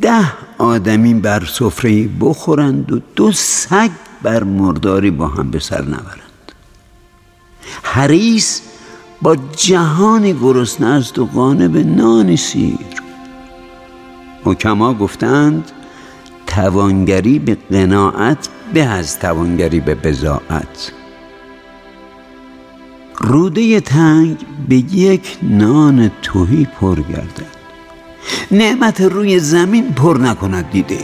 ده آدمی بر سفره بخورند و دو سگ بر مرداری با هم به سر نبرند. حریس با جهانی گرسنه است و قانه به نان سیر. حکما گفتند توانگری به قناعت به از توانگری به بزاعت روده تنگ به یک نان توهی پر گردد نعمت روی زمین پر نکند دیده